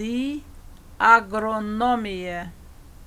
de agronomia.